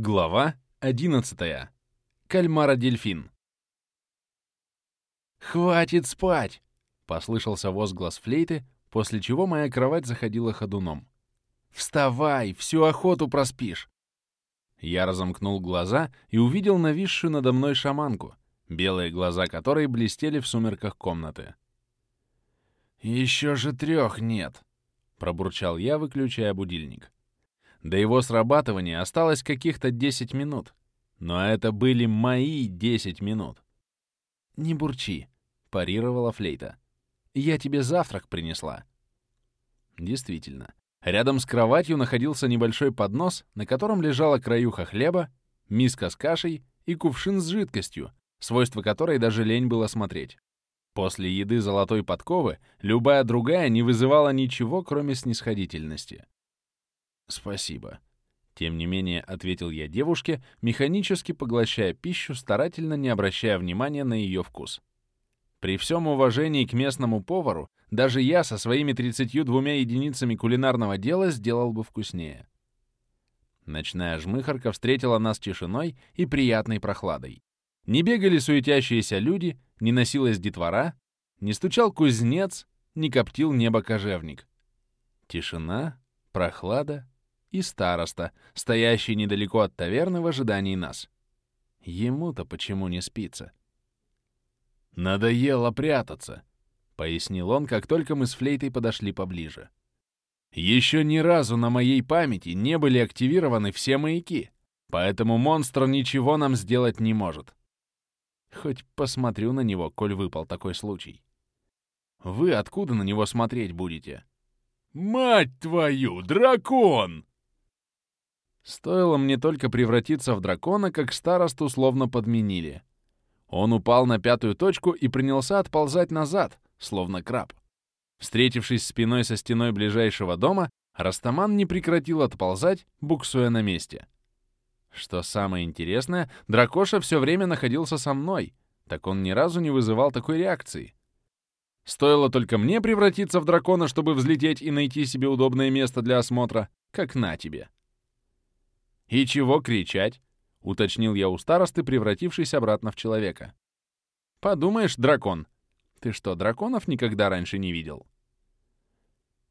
Глава 11. Кальмара-дельфин. «Хватит спать!» — послышался возглас флейты, после чего моя кровать заходила ходуном. «Вставай, всю охоту проспишь!» Я разомкнул глаза и увидел нависшую надо мной шаманку, белые глаза которой блестели в сумерках комнаты. «Еще же трех нет!» — пробурчал я, выключая будильник. До его срабатывания осталось каких-то 10 минут. Но это были мои 10 минут. «Не бурчи», — парировала флейта. «Я тебе завтрак принесла». Действительно, рядом с кроватью находился небольшой поднос, на котором лежала краюха хлеба, миска с кашей и кувшин с жидкостью, свойства которой даже лень было смотреть. После еды золотой подковы любая другая не вызывала ничего, кроме снисходительности. «Спасибо». Тем не менее, ответил я девушке, механически поглощая пищу, старательно не обращая внимания на ее вкус. При всем уважении к местному повару, даже я со своими 32 единицами кулинарного дела сделал бы вкуснее. Ночная жмыхарка встретила нас тишиной и приятной прохладой. Не бегали суетящиеся люди, не носилась детвора, не стучал кузнец, не коптил небо кожевник. Тишина, прохлада и староста, стоящий недалеко от таверны в ожидании нас. Ему-то почему не спится? «Надоело прятаться», — пояснил он, как только мы с флейтой подошли поближе. «Еще ни разу на моей памяти не были активированы все маяки, поэтому монстр ничего нам сделать не может. Хоть посмотрю на него, коль выпал такой случай. Вы откуда на него смотреть будете?» «Мать твою, дракон!» Стоило мне только превратиться в дракона, как старосту словно подменили. Он упал на пятую точку и принялся отползать назад, словно краб. Встретившись спиной со стеной ближайшего дома, Растаман не прекратил отползать, буксуя на месте. Что самое интересное, дракоша все время находился со мной, так он ни разу не вызывал такой реакции. Стоило только мне превратиться в дракона, чтобы взлететь и найти себе удобное место для осмотра, как на тебе. «И чего кричать?» — уточнил я у старосты, превратившись обратно в человека. «Подумаешь, дракон. Ты что, драконов никогда раньше не видел?»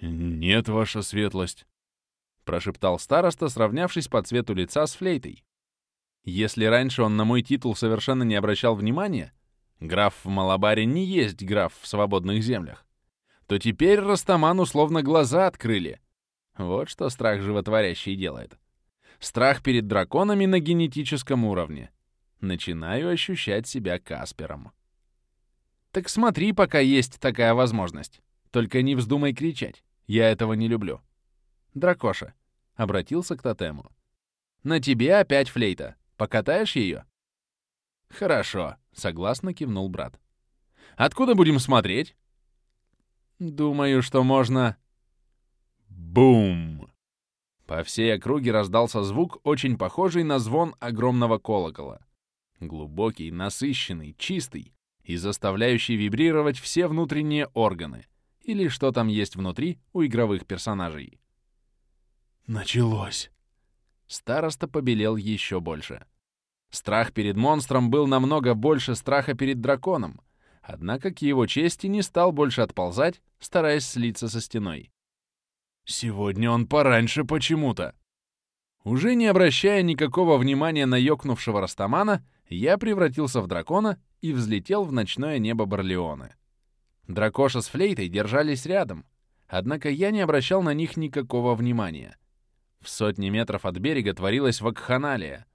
«Нет, ваша светлость», — прошептал староста, сравнявшись по цвету лица с флейтой. Если раньше он на мой титул совершенно не обращал внимания, граф в Малабаре не есть граф в свободных землях, то теперь Растаман условно глаза открыли. Вот что страх животворящий делает. Страх перед драконами на генетическом уровне. Начинаю ощущать себя Каспером. Так смотри, пока есть такая возможность. Только не вздумай кричать. Я этого не люблю. Дракоша, обратился к тотему. На тебе опять флейта. Покатаешь ее? Хорошо, согласно кивнул брат. Откуда будем смотреть? Думаю, что можно... Бум! По всей округе раздался звук, очень похожий на звон огромного колокола. Глубокий, насыщенный, чистый и заставляющий вибрировать все внутренние органы, или что там есть внутри у игровых персонажей. «Началось!» Староста побелел еще больше. Страх перед монстром был намного больше страха перед драконом, однако к его чести не стал больше отползать, стараясь слиться со стеной. Сегодня он пораньше почему-то. Уже не обращая никакого внимания на ёкнувшего Растамана, я превратился в дракона и взлетел в ночное небо Барлеоны. Дракоша с флейтой держались рядом, однако я не обращал на них никакого внимания. В сотни метров от берега творилась вакханалия.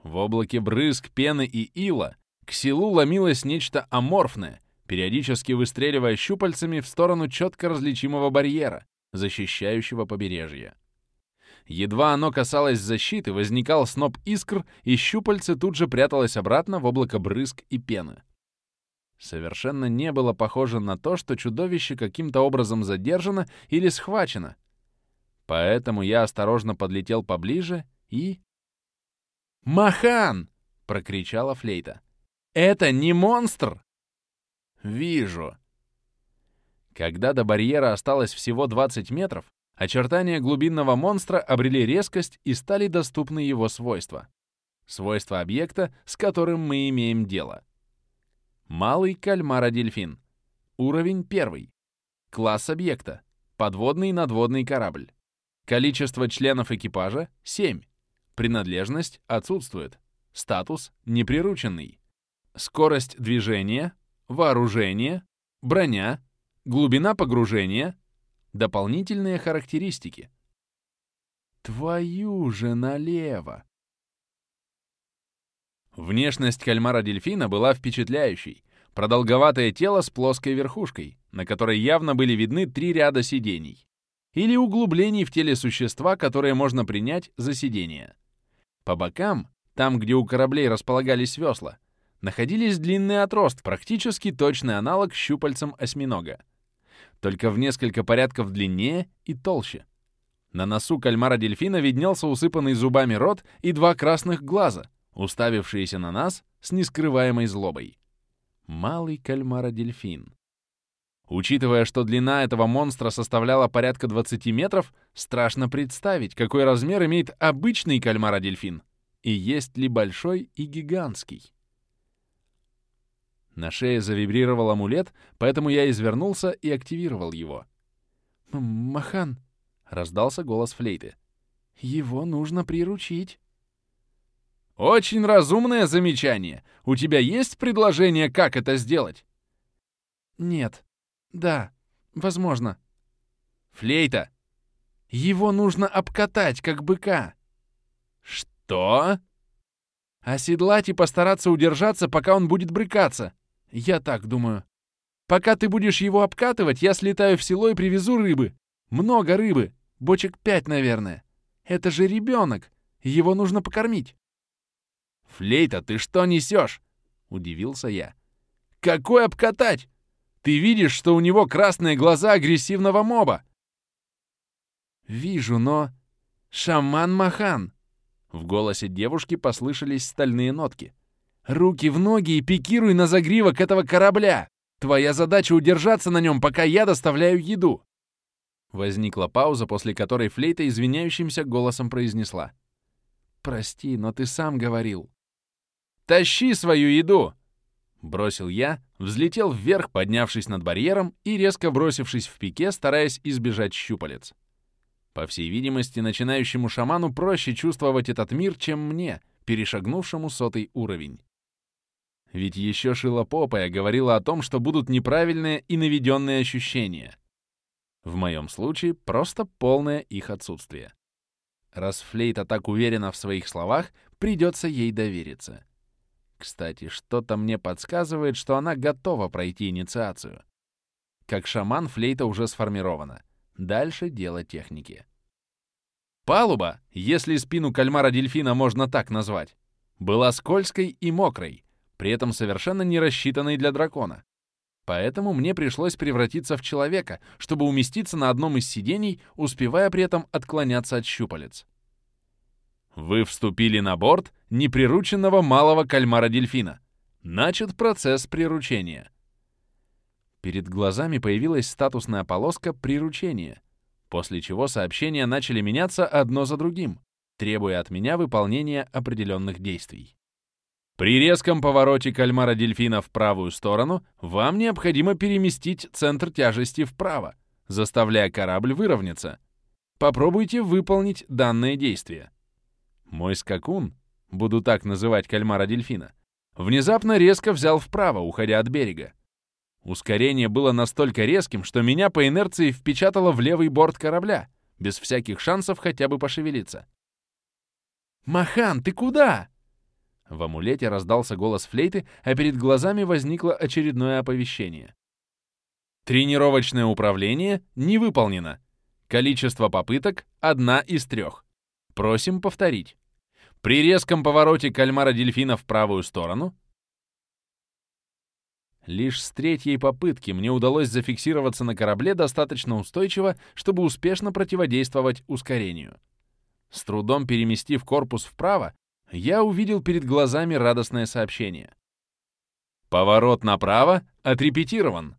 В облаке брызг, пены и ила к селу ломилось нечто аморфное, периодически выстреливая щупальцами в сторону четко различимого барьера, защищающего побережье. Едва оно касалось защиты, возникал сноп искр, и щупальце тут же пряталось обратно в облако брызг и пены. Совершенно не было похоже на то, что чудовище каким-то образом задержано или схвачено. Поэтому я осторожно подлетел поближе и... «Махан!» — прокричала флейта. «Это не монстр!» «Вижу!» Когда до барьера осталось всего 20 метров, Очертания глубинного монстра обрели резкость и стали доступны его свойства. Свойства объекта, с которым мы имеем дело. Малый кальмара-дельфин. Уровень 1. Класс объекта. Подводный надводный корабль. Количество членов экипажа — 7. Принадлежность отсутствует. Статус — неприрученный. Скорость движения, вооружение, броня, глубина погружения, дополнительные характеристики. Твою же налево! Внешность кальмара-дельфина была впечатляющей. Продолговатое тело с плоской верхушкой, на которой явно были видны три ряда сидений. Или углублений в теле существа, которые можно принять за сидения. По бокам, там, где у кораблей располагались весла, находились длинные отростки, практически точный аналог щупальцам осьминога. Только в несколько порядков длиннее и толще. На носу кальмара-дельфина виднелся усыпанный зубами рот и два красных глаза, уставившиеся на нас с нескрываемой злобой. Малый кальмара-дельфин. Учитывая, что длина этого монстра составляла порядка 20 метров, страшно представить, какой размер имеет обычный кальмара-дельфин и есть ли большой и гигантский. На шее завибрировал амулет, поэтому я извернулся и активировал его. «Махан!» — раздался голос флейты. «Его нужно приручить». «Очень разумное замечание. У тебя есть предложение, как это сделать?» «Нет. Да, возможно». «Флейта!» «Его нужно обкатать, как быка». «Что?» «Оседлать и постараться удержаться, пока он будет брыкаться. Я так думаю. Пока ты будешь его обкатывать, я слетаю в село и привезу рыбы. Много рыбы. Бочек пять, наверное. Это же ребенок. Его нужно покормить. «Флейта, ты что несешь?» — удивился я. «Какой обкатать? Ты видишь, что у него красные глаза агрессивного моба?» «Вижу, но...» «Шаман Махан!» В голосе девушки послышались стальные нотки. Руки в ноги и пикируй на загривок этого корабля. Твоя задача удержаться на нем, пока я доставляю еду. Возникла пауза, после которой флейта извиняющимся голосом произнесла. «Прости, но ты сам говорил». «Тащи свою еду!» Бросил я, взлетел вверх, поднявшись над барьером и резко бросившись в пике, стараясь избежать щупалец. По всей видимости, начинающему шаману проще чувствовать этот мир, чем мне, перешагнувшему сотый уровень. Ведь еще Шилопопая говорила о том, что будут неправильные и наведенные ощущения. В моем случае просто полное их отсутствие. Раз Флейта так уверена в своих словах, придется ей довериться. Кстати, что-то мне подсказывает, что она готова пройти инициацию. Как шаман Флейта уже сформирована. Дальше дело техники. Палуба, если спину кальмара-дельфина можно так назвать, была скользкой и мокрой, при этом совершенно не рассчитанной для дракона. Поэтому мне пришлось превратиться в человека, чтобы уместиться на одном из сидений, успевая при этом отклоняться от щупалец. Вы вступили на борт неприрученного малого кальмара-дельфина. Начат процесс приручения. Перед глазами появилась статусная полоска «Приручение», после чего сообщения начали меняться одно за другим, требуя от меня выполнения определенных действий. При резком повороте кальмара-дельфина в правую сторону вам необходимо переместить центр тяжести вправо, заставляя корабль выровняться. Попробуйте выполнить данное действие. Мой скакун, буду так называть кальмара-дельфина, внезапно резко взял вправо, уходя от берега. Ускорение было настолько резким, что меня по инерции впечатало в левый борт корабля, без всяких шансов хотя бы пошевелиться. «Махан, ты куда?» В амулете раздался голос флейты, а перед глазами возникло очередное оповещение. Тренировочное управление не выполнено. Количество попыток — одна из трех. Просим повторить. При резком повороте кальмара-дельфина в правую сторону Лишь с третьей попытки мне удалось зафиксироваться на корабле достаточно устойчиво, чтобы успешно противодействовать ускорению. С трудом переместив корпус вправо, я увидел перед глазами радостное сообщение. Поворот направо отрепетирован.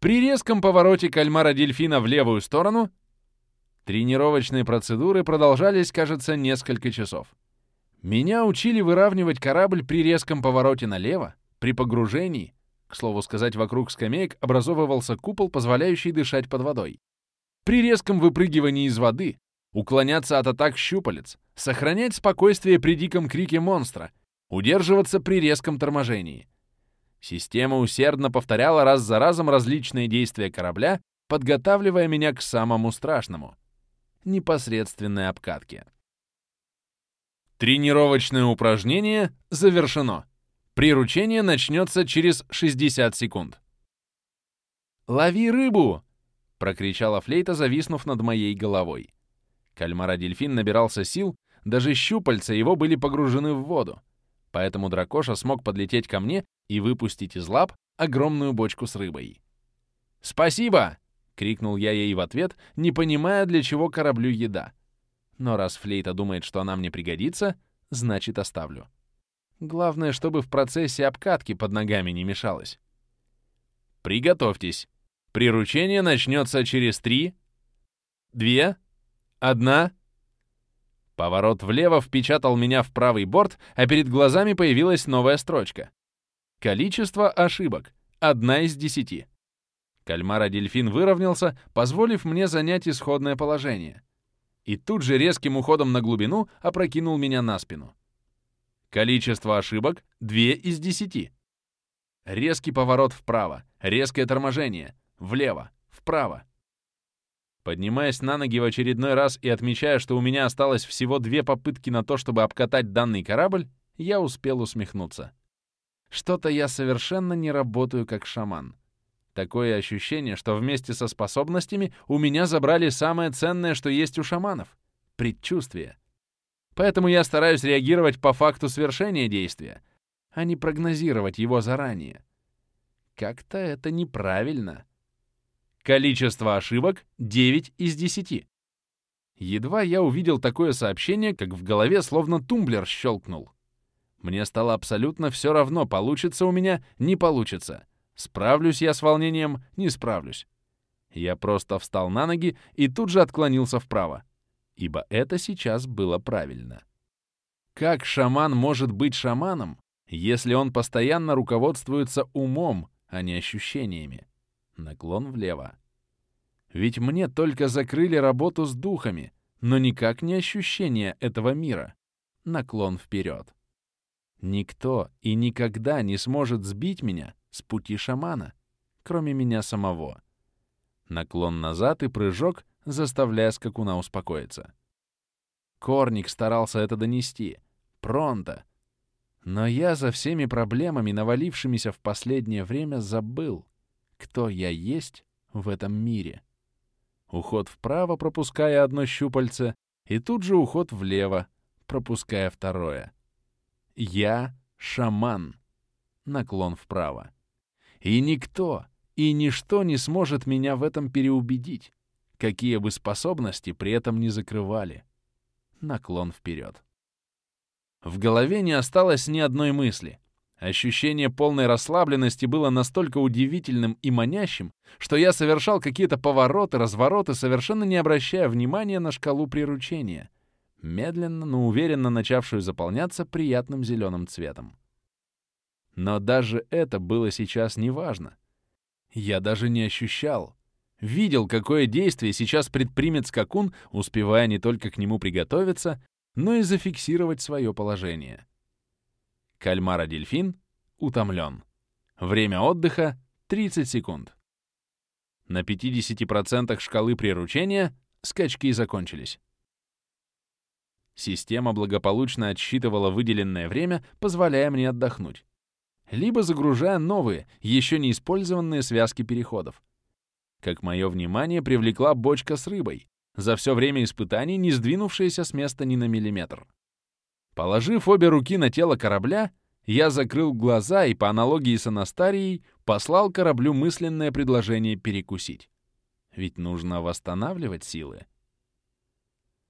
При резком повороте кальмара-дельфина в левую сторону Тренировочные процедуры продолжались, кажется, несколько часов. Меня учили выравнивать корабль при резком повороте налево, при погружении. К слову сказать, вокруг скамеек образовывался купол, позволяющий дышать под водой. При резком выпрыгивании из воды, уклоняться от атак щупалец, сохранять спокойствие при диком крике монстра, удерживаться при резком торможении. Система усердно повторяла раз за разом различные действия корабля, подготавливая меня к самому страшному — непосредственной обкатке. Тренировочное упражнение завершено. Приручение начнется через 60 секунд. «Лови рыбу!» — прокричала флейта, зависнув над моей головой. Кальмара-дельфин набирался сил, даже щупальца его были погружены в воду, поэтому дракоша смог подлететь ко мне и выпустить из лап огромную бочку с рыбой. «Спасибо!» — крикнул я ей в ответ, не понимая, для чего кораблю еда. Но раз флейта думает, что она мне пригодится, значит, оставлю. Главное, чтобы в процессе обкатки под ногами не мешалось. Приготовьтесь. Приручение начнется через три, две, одна. Поворот влево впечатал меня в правый борт, а перед глазами появилась новая строчка. Количество ошибок — одна из десяти. Кальмара-дельфин выровнялся, позволив мне занять исходное положение. И тут же резким уходом на глубину опрокинул меня на спину. Количество ошибок — 2 из 10. Резкий поворот вправо, резкое торможение, влево, вправо. Поднимаясь на ноги в очередной раз и отмечая, что у меня осталось всего две попытки на то, чтобы обкатать данный корабль, я успел усмехнуться. Что-то я совершенно не работаю как шаман. Такое ощущение, что вместе со способностями у меня забрали самое ценное, что есть у шаманов — предчувствие. Поэтому я стараюсь реагировать по факту свершения действия, а не прогнозировать его заранее. Как-то это неправильно. Количество ошибок — 9 из 10. Едва я увидел такое сообщение, как в голове словно тумблер щелкнул. Мне стало абсолютно все равно, получится у меня, не получится. Справлюсь я с волнением, не справлюсь. Я просто встал на ноги и тут же отклонился вправо ибо это сейчас было правильно. Как шаман может быть шаманом, если он постоянно руководствуется умом, а не ощущениями? Наклон влево. Ведь мне только закрыли работу с духами, но никак не ощущение этого мира. Наклон вперед. Никто и никогда не сможет сбить меня с пути шамана, кроме меня самого. Наклон назад и прыжок заставляя скакуна успокоиться. Корник старался это донести. Пронто. Но я за всеми проблемами, навалившимися в последнее время, забыл, кто я есть в этом мире. Уход вправо, пропуская одно щупальце, и тут же уход влево, пропуская второе. Я — шаман. Наклон вправо. И никто и ничто не сможет меня в этом переубедить какие бы способности при этом не закрывали. Наклон вперед. В голове не осталось ни одной мысли. Ощущение полной расслабленности было настолько удивительным и манящим, что я совершал какие-то повороты, развороты, совершенно не обращая внимания на шкалу приручения, медленно, но уверенно начавшую заполняться приятным зеленым цветом. Но даже это было сейчас неважно. Я даже не ощущал, видел, какое действие сейчас предпримет скакун, успевая не только к нему приготовиться, но и зафиксировать свое положение. Кальмара-дельфин утомлен. Время отдыха — 30 секунд. На 50% шкалы приручения скачки закончились. Система благополучно отсчитывала выделенное время, позволяя мне отдохнуть. Либо загружая новые, еще не использованные связки переходов как мое внимание привлекла бочка с рыбой, за все время испытаний не сдвинувшаяся с места ни на миллиметр. Положив обе руки на тело корабля, я закрыл глаза и по аналогии с Анастарией послал кораблю мысленное предложение перекусить. Ведь нужно восстанавливать силы.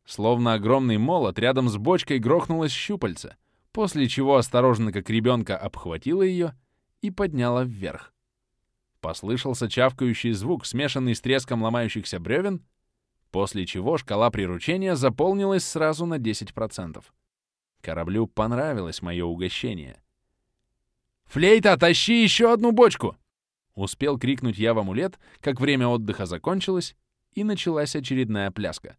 Словно огромный молот рядом с бочкой грохнулось щупальце, после чего осторожно, как ребенка, обхватила ее и подняла вверх. Послышался чавкающий звук, смешанный с треском ломающихся бревен. После чего шкала приручения заполнилась сразу на 10%. Кораблю понравилось мое угощение. «Флейта, тащи еще одну бочку!» Успел крикнуть я в амулет, как время отдыха закончилось, и началась очередная пляска.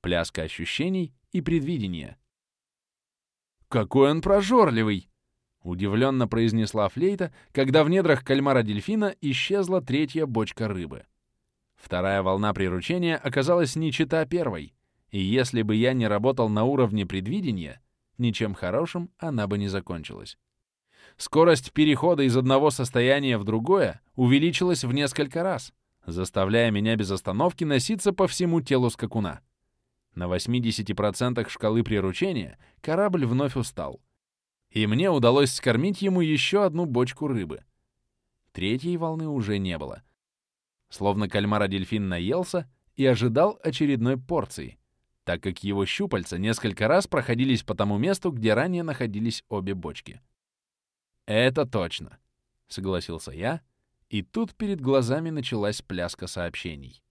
Пляска ощущений и предвидения. «Какой он прожорливый!» — удивленно произнесла флейта, когда в недрах кальмара-дельфина исчезла третья бочка рыбы. Вторая волна приручения оказалась не чита первой, и если бы я не работал на уровне предвидения, ничем хорошим она бы не закончилась. Скорость перехода из одного состояния в другое увеличилась в несколько раз, заставляя меня без остановки носиться по всему телу скакуна. На 80% шкалы приручения корабль вновь устал. И мне удалось скормить ему еще одну бочку рыбы. Третьей волны уже не было. Словно кальмара-дельфин наелся и ожидал очередной порции, так как его щупальца несколько раз проходились по тому месту, где ранее находились обе бочки. «Это точно», — согласился я, и тут перед глазами началась пляска сообщений.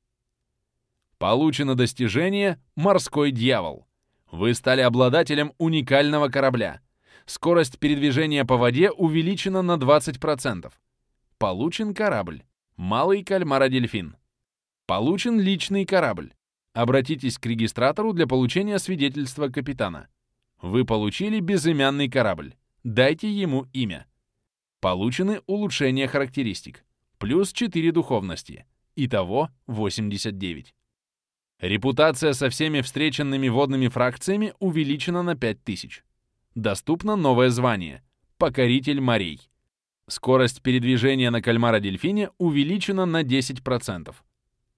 Получено достижение «Морской дьявол». Вы стали обладателем уникального корабля. Скорость передвижения по воде увеличена на 20%. Получен корабль. Малый кальмара-дельфин. Получен личный корабль. Обратитесь к регистратору для получения свидетельства капитана. Вы получили безымянный корабль. Дайте ему имя. Получены улучшения характеристик. Плюс 4 духовности. Итого 89. Репутация со всеми встреченными водными фракциями увеличена на 5000. Доступно новое звание — Покоритель морей. Скорость передвижения на кальмара-дельфине увеличена на 10%.